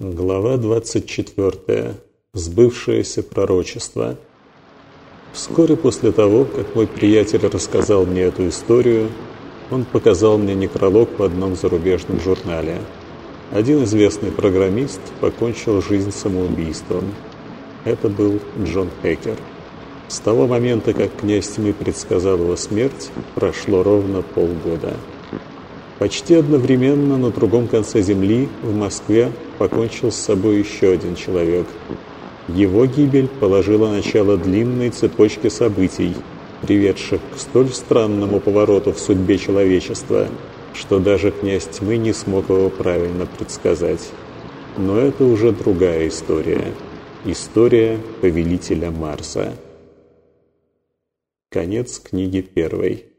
Глава 24. Сбывшееся пророчество. Вскоре после того, как мой приятель рассказал мне эту историю, он показал мне некролог в одном зарубежном журнале. Один известный программист покончил жизнь самоубийством. Это был Джон Хекер. С того момента, как князь тьмы предсказал его смерть, прошло ровно полгода. Почти одновременно на другом конце Земли, в Москве, покончил с собой еще один человек. Его гибель положила начало длинной цепочке событий, приведших к столь странному повороту в судьбе человечества, что даже князь тьмы не смог его правильно предсказать. Но это уже другая история. История повелителя Марса. Конец книги первой.